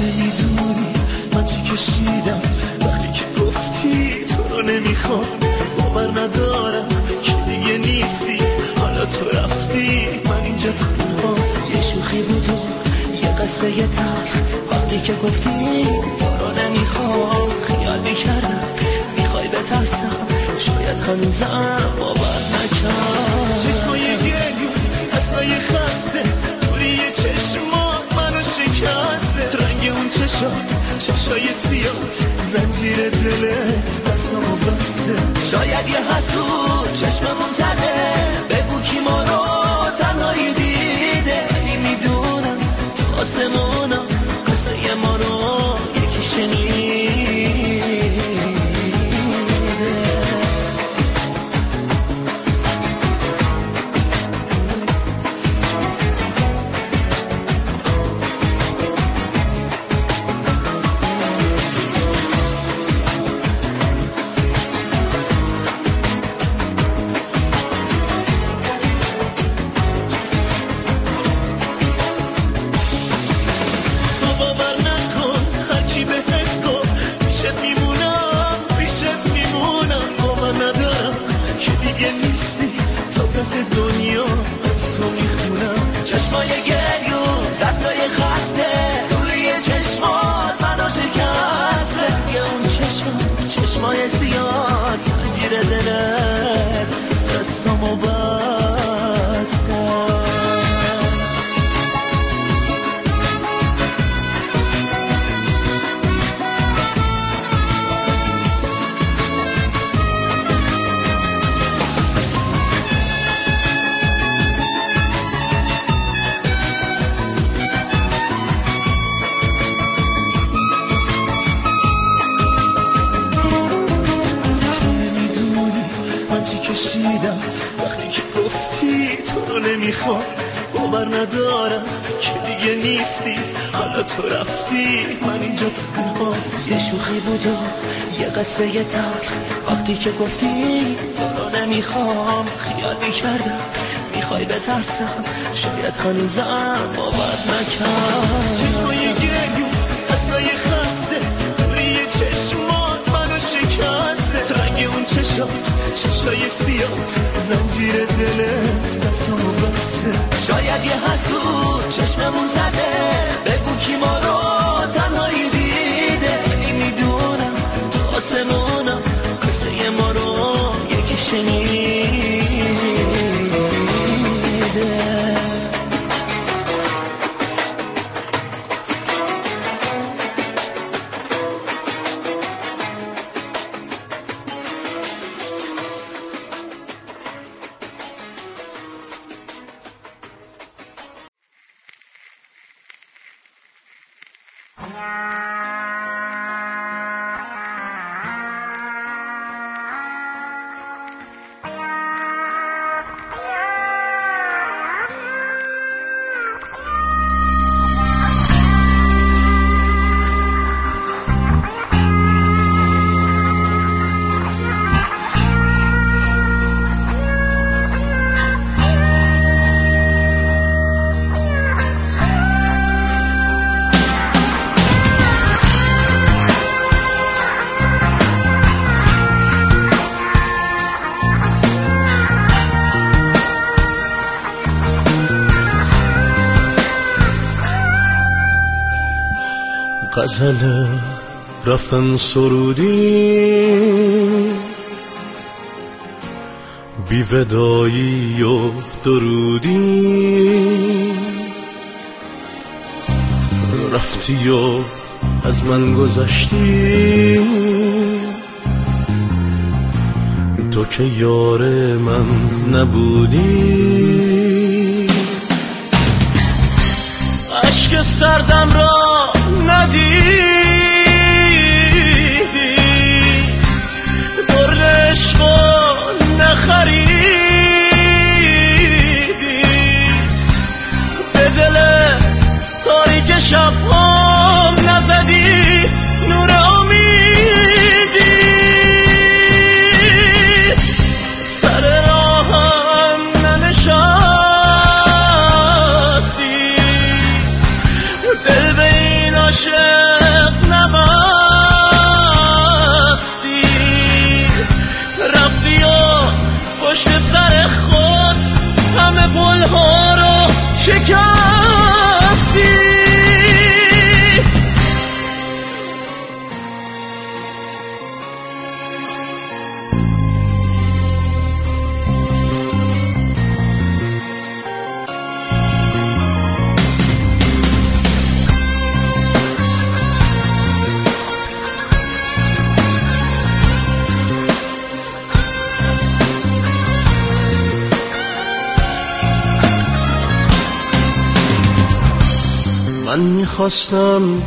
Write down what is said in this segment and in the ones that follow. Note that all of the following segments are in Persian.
نمی‌دونی. من چی کشیدم؟ وقتی که گفتی تو رو نمی‌خوام. باور ندارم که دیگه نیستی. حالا تو رفتی. من اینجا تنها یه شوخی بود و یه قصه یه تخ وقتی که گفتی تو رو نمی‌خوام. خیال می‌کردم. می‌خوای بترسم. شاید هنوزم باور نکرد زنجیر دلت دستمو بسته شاید یه حسود my gel. نمی‌خوام باور ندارم که دیگه نیستی. حالا تو رفتی من اینجا تنها یه شوخی بود و یه قصه یه تلخ. وقتی که گفتی تو رو نمی‌خوام خیال می‌کردم می‌خوای بترسم. شاید هنوزم باور نکرد چشمای گریون اصلای خسته. توی چشمات منو شکسته. رنگ اون چشات چشای سیاه زنجیر دلت دستمو بسته. شاید یه حسود چشممون زده. بگو کی ما رو تنهایی دیده. می‌دونم تو آسمونم قصه ما رو یکی شنیده غزل رفتن سرودی. بی ودایی و درودی. رفتی و از من گذشتی. تو که یار من نبودی. عشق سردم را ندیدی. در عشق نخریدی. به دل تاریک شب شکر من می‌خواستم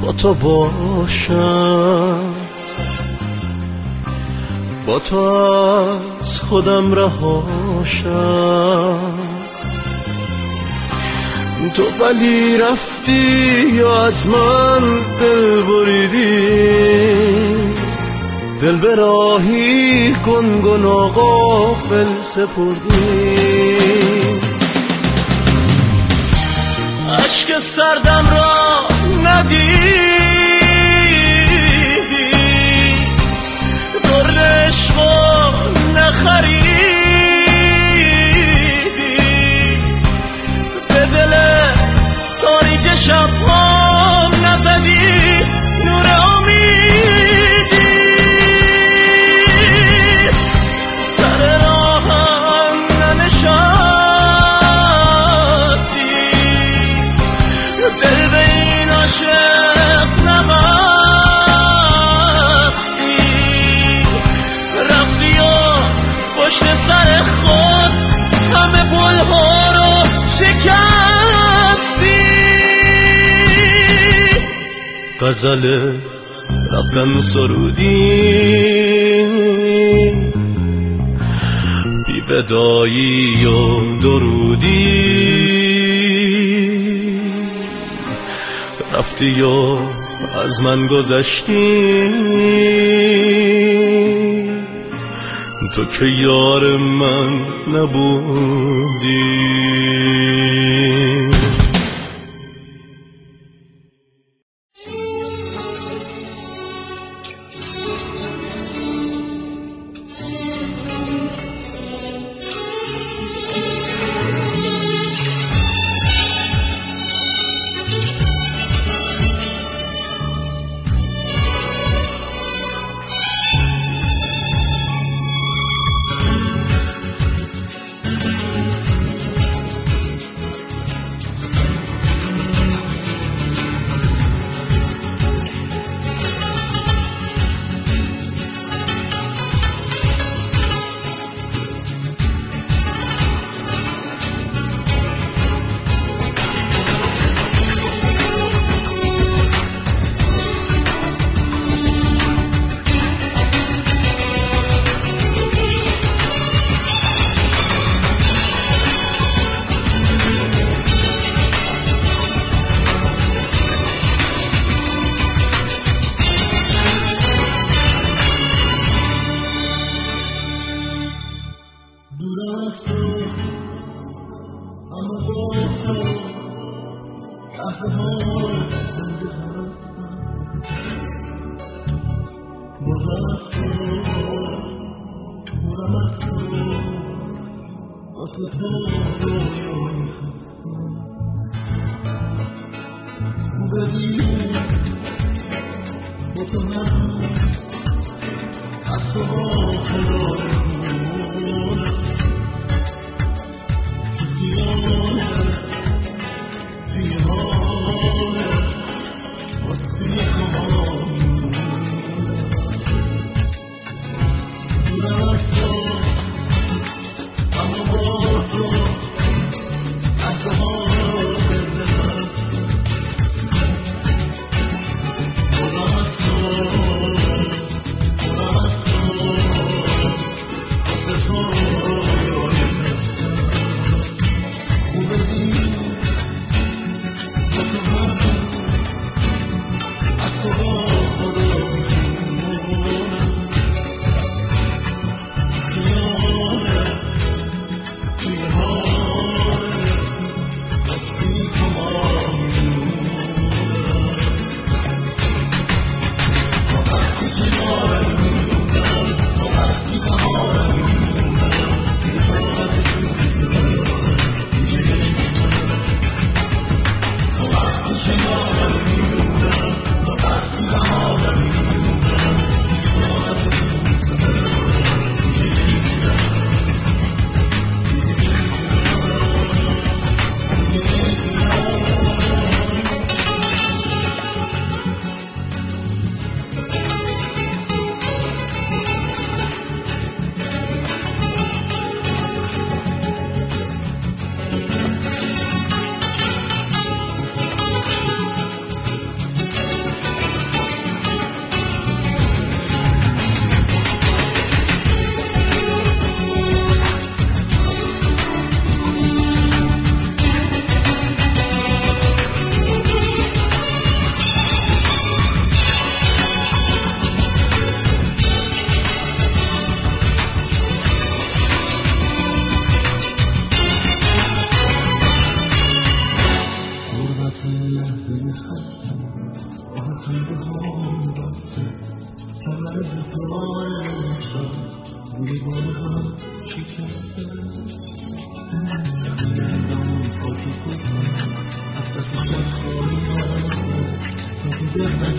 با تو باشم. با تو از خودم رهاشم تو ولی رفتی یا از من دل بریدی؟ دل به راهی گنگن آقا فل سپردی. سردم را ندیدی. در عشق نخریدی غزل رفتن سرودی بی بدایی و درودی. رفتی و از من گذشتی. تو که یار من نبودی. Thank you.